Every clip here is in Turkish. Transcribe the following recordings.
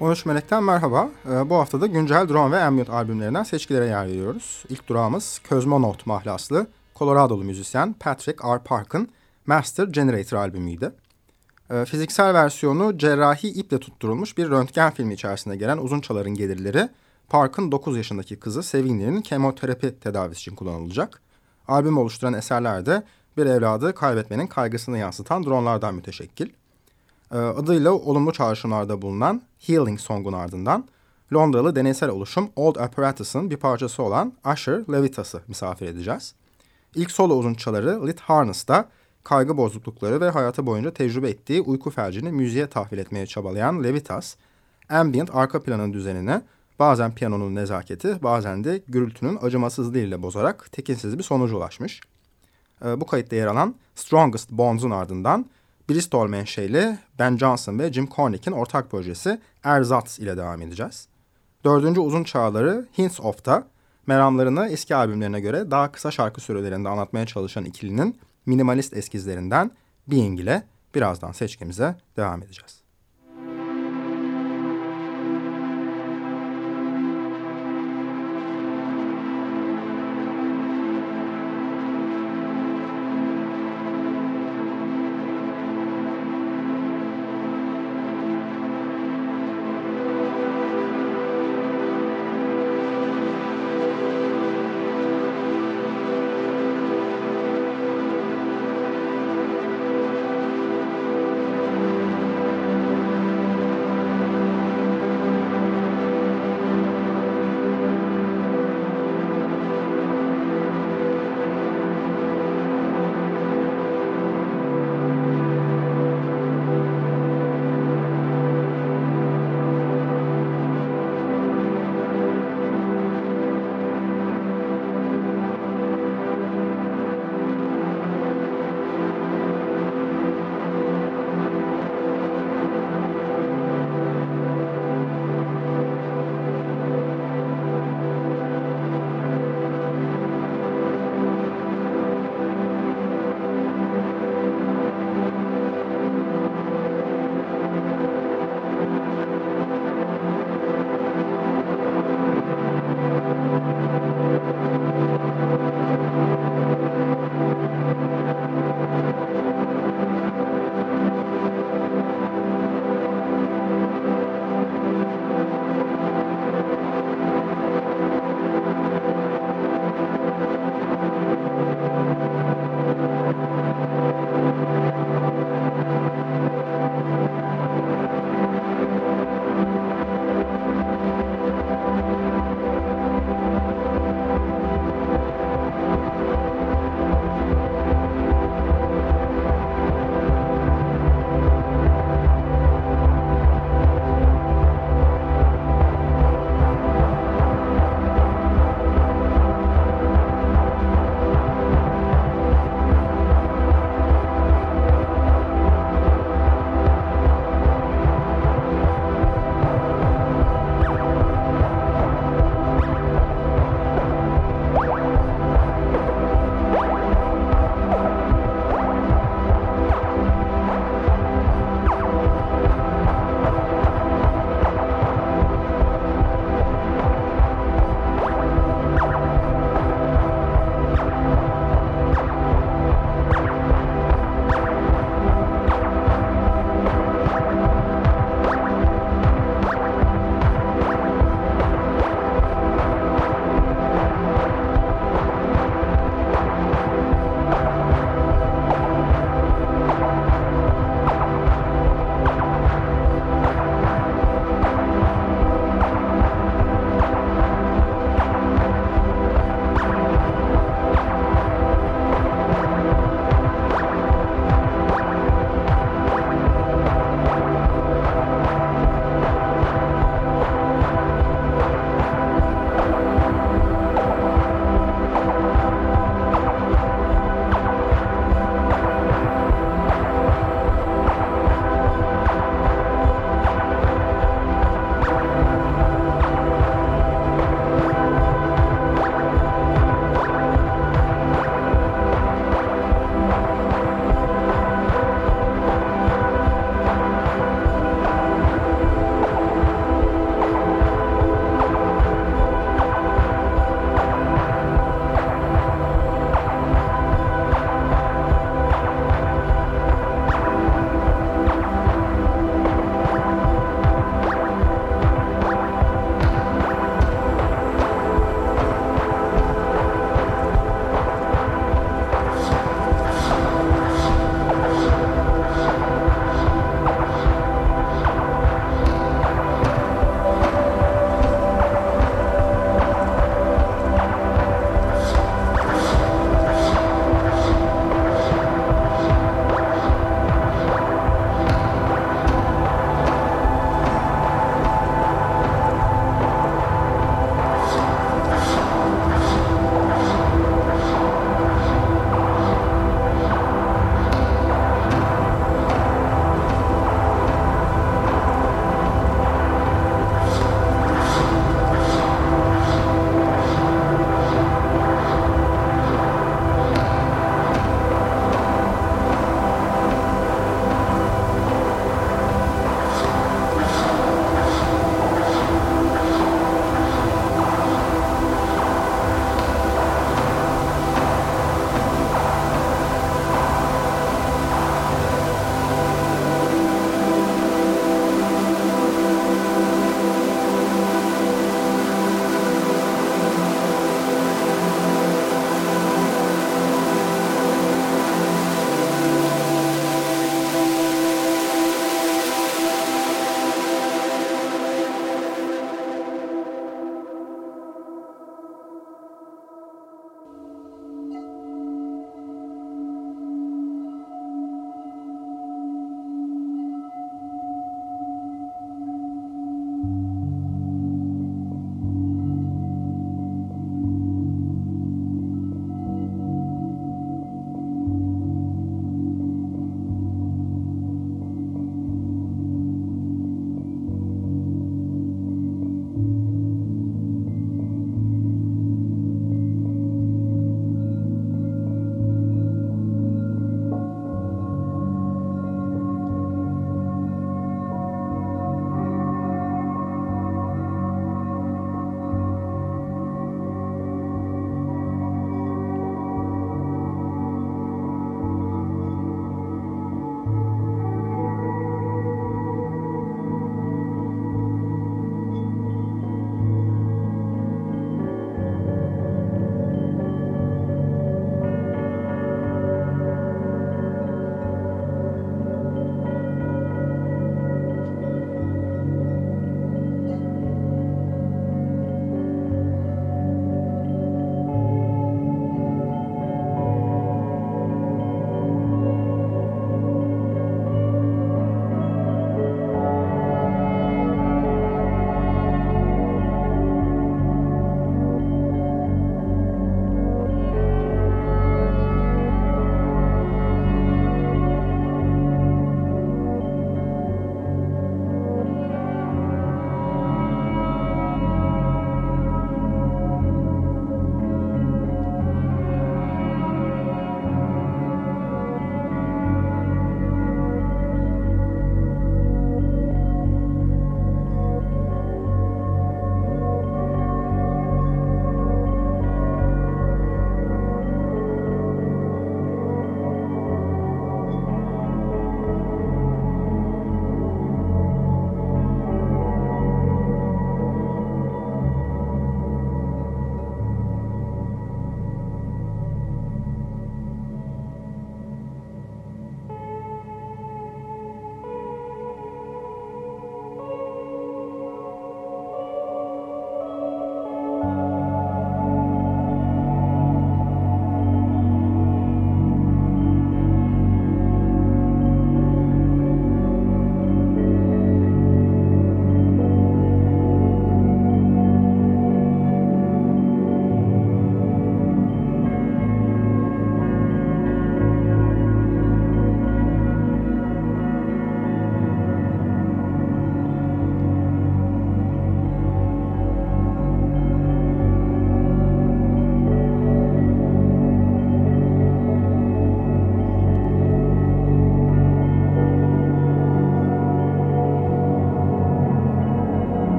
13 Melek'ten merhaba. Ee, bu hafta da güncel drone ve ambient albümlerinden seçkilere yer veriyoruz. İlk durağımız Cosmonaut mahlaslı Colorado'lu müzisyen Patrick R. Park'ın Master Generator albümüydü. Ee, fiziksel versiyonu cerrahi iple tutturulmuş bir röntgen filmi içerisinde gelen uzun çaların gelirleri Park'ın 9 yaşındaki kızı Sevinli'nin kemoterapi tedavisi için kullanılacak. Albüm oluşturan eserler de bir evladı kaybetmenin kaygısını yansıtan dronlardan müteşekkil. Ee, adıyla olumlu çağrışımlarda bulunan Healing Song'un ardından Londralı deneysel oluşum Old Apparatus'ın bir parçası olan Usher Levitas'ı misafir edeceğiz. İlk solo uzunçaları Lit Harness'da kaygı bozuklukları ve hayatı boyunca tecrübe ettiği uyku felcini müziğe tahvil etmeye çabalayan Levitas, ambient arka planın düzenini bazen piyanonun nezaketi bazen de gürültünün acımasızlığıyla bozarak tekinsiz bir sonuca ulaşmış. Ee, bu kayıtta yer alan Strongest Bonds'un ardından Bristol menşeli Ben Johnson ve Jim Cornick'in ortak projesi Erzatz ile devam edeceğiz. Dördüncü uzun çağları Hints of'ta meramlarını eski albümlerine göre daha kısa şarkı sürelerinde anlatmaya çalışan ikilinin minimalist eskizlerinden Being ile birazdan seçkimize devam edeceğiz.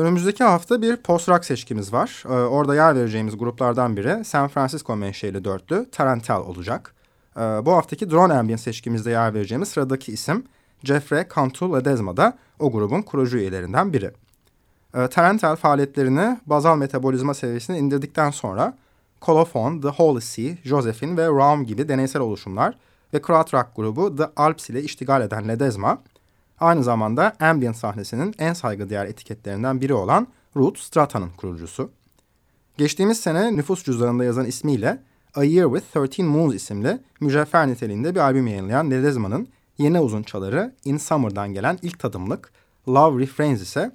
Önümüzdeki hafta bir post-rock seçkimiz var. Ee, orada yer vereceğimiz gruplardan biri San Francisco menşeli dörtlü Tarantel olacak. Ee, bu haftaki Drone Ambient seçkimizde yer vereceğimiz sıradaki isim Jeffrey Cantu Ledesma da o grubun kurucu üyelerinden biri. Ee, Tarantel faaliyetlerini bazal metabolizma seviyesine indirdikten sonra Colophon, The Holy See, Josephine ve Raum gibi deneysel oluşumlar ve krautrock grubu The Alps ile iştigal eden Ledesma, aynı zamanda ambient sahnesinin en saygıdeğer etiketlerinden biri olan Root Strata'nın kurucusu. Geçtiğimiz sene nüfus cüzdanında yazan ismiyle A Year With 13 Moons isimli mücevher niteliğinde bir albüm yayınlayan Ledesma'nın yeni uzun çaları In Summer'dan gelen ilk tadımlık Love Refrains ise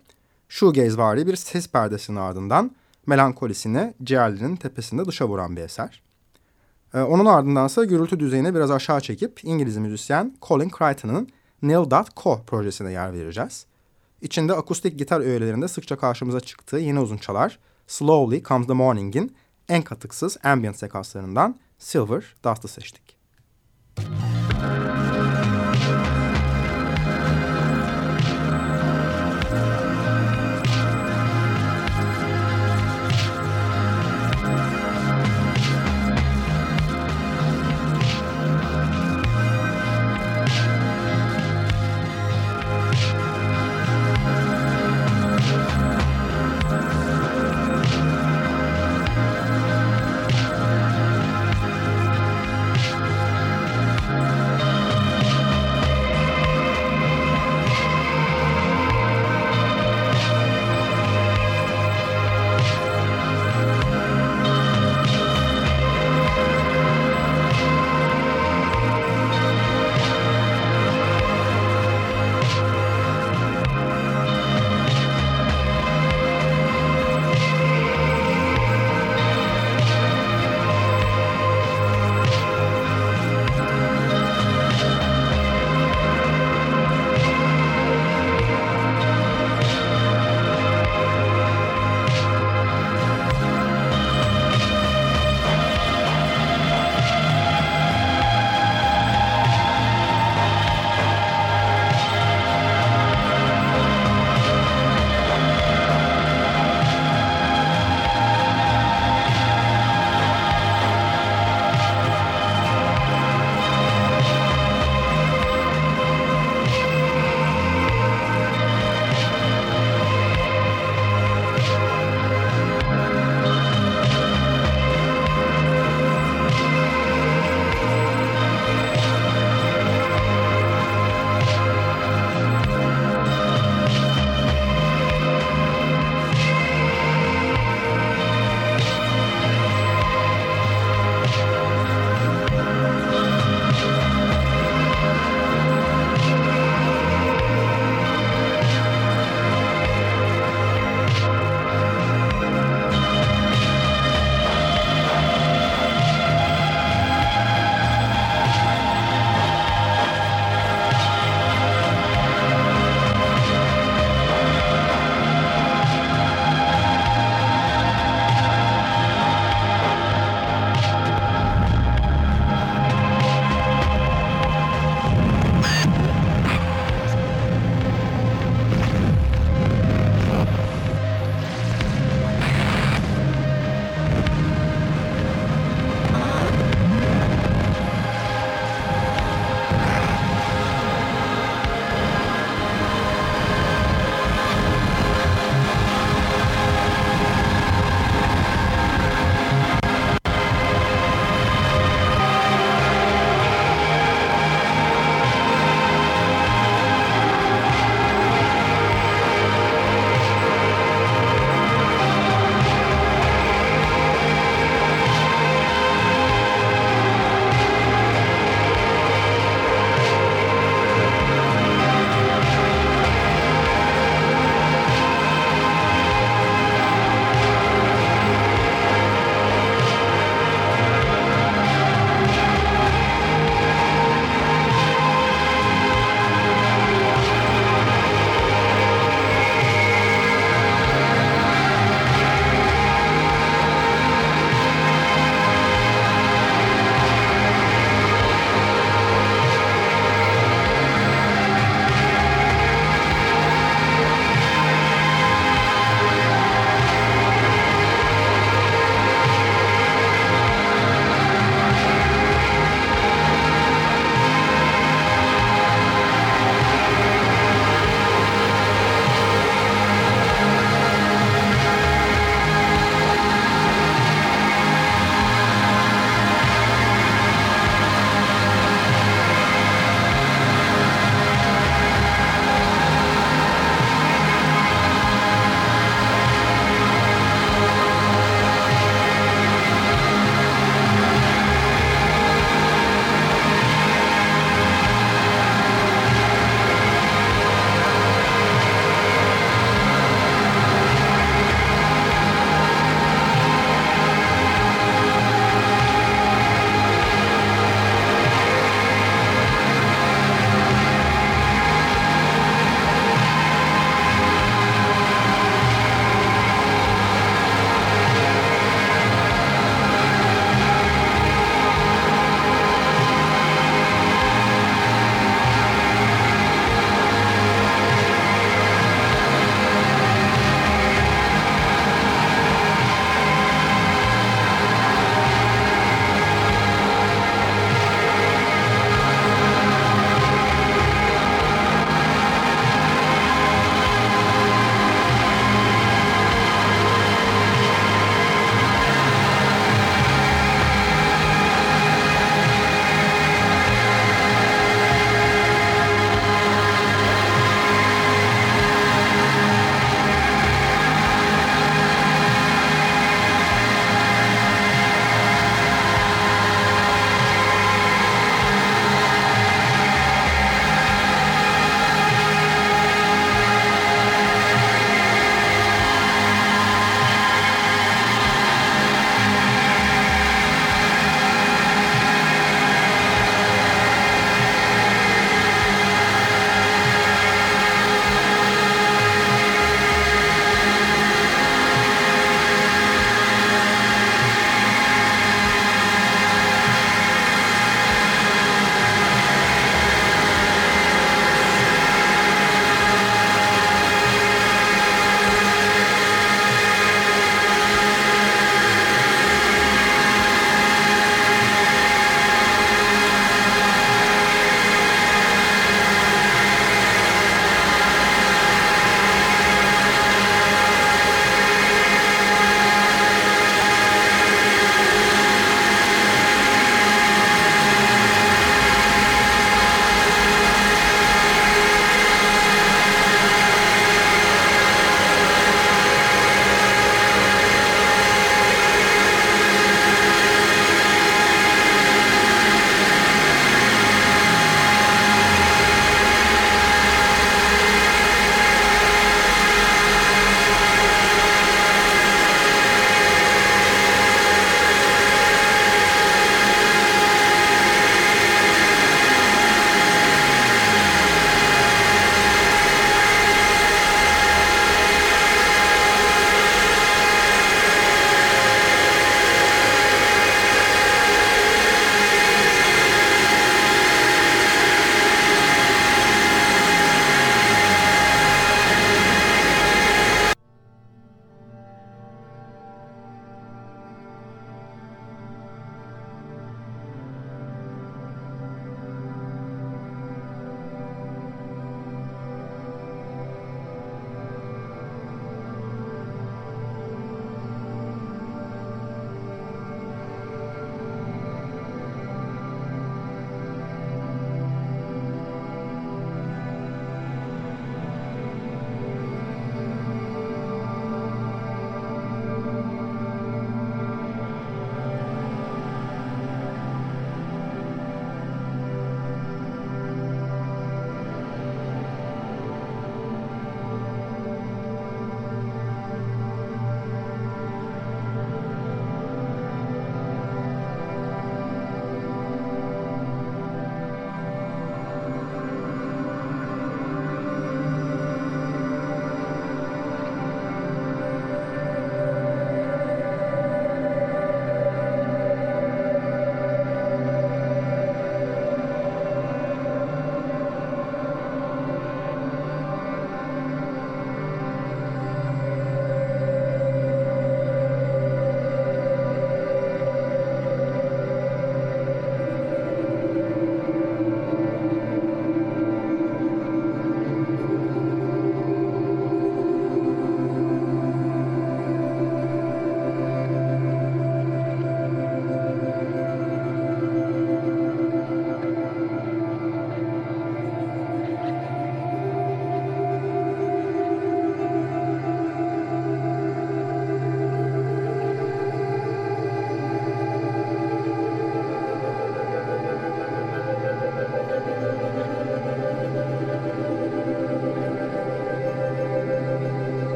shoegazevari bir ses perdesinin ardından melankolisini ciğerlerinin tepesinde dışa vuran bir eser. Ee, onun ardındansa gürültü düzeyini biraz aşağı çekip İngiliz müzisyen Colin Crichton'ın Nil.co projesine yer vereceğiz. İçinde akustik gitar öğelerinde sıkça karşımıza çıktığı yeni uzun çalar Slowly Comes the Morning'in en katıksız ambient sekanslarından Silver Dust'ı seçtik. Müzik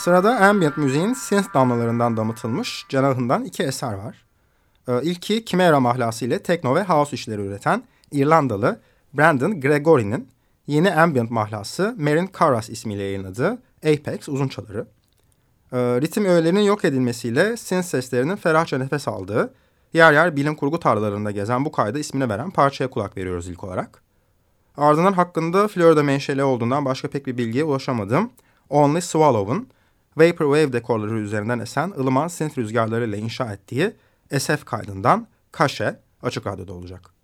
Sırada ambient müziğin synth damlalarından damıtılmış cenahından iki eser var. Ee, ilki Chimera mahlası ile tekno ve house işleri üreten İrlandalı Brandon Gregory'nin yeni ambient mahlası Marin Carras ismiyle yayınladığı Apex uzun çaları. Ee, ritim öğelerinin yok edilmesiyle synth seslerinin ferahça nefes aldığı, yer yer bilim kurgu tarlalarında gezen bu kayda ismini veren parçaya kulak veriyoruz ilk olarak. Ardından hakkında Florida menşeli olduğundan başka pek bir bilgiye ulaşamadım. Only Swallow'un Vaporwave dekorları üzerinden esen ılıman synth rüzgarlarıyla inşa ettiği SF kaydından Kaşe açık radyoda olacak.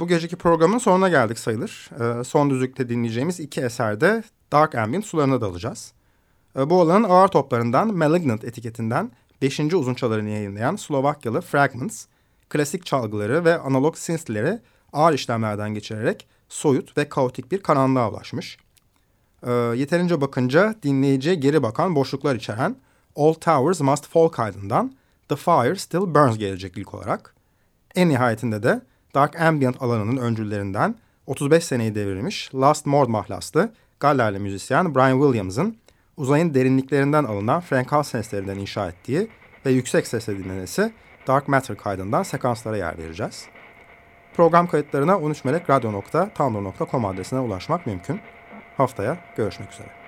Bu geceki programın sonuna geldik sayılır. Ee, son düzlükte dinleyeceğimiz iki eserde Dark Ambient sularına dalacağız. Ee, bu alanın ağır toplarından Malignant etiketinden 5. uzun çalarını yayınlayan Slovakyalı Fragments, klasik çalgıları ve analog synthleri ağır işlemlerden geçirerek soyut ve kaotik bir karanlığa ulaşmış. Ee, yeterince bakınca dinleyiciye geri bakan boşluklar içeren All Towers Must Fall kaydından The Fire Still Burns gelecek ilk olarak. En nihayetinde de Dark Ambient alanının öncüllerinden 35 seneyi devirmiş Last Mord mahlaslı Gallerli müzisyen Brian Williams'ın uzayın derinliklerinden alınan frenkal seslerinden inşa ettiği ve yüksek sesle dinlenesi Dark Matter kaydından sekanslara yer vereceğiz. Program kayıtlarına 13melekradyo.tumblr.com adresine ulaşmak mümkün. Haftaya görüşmek üzere.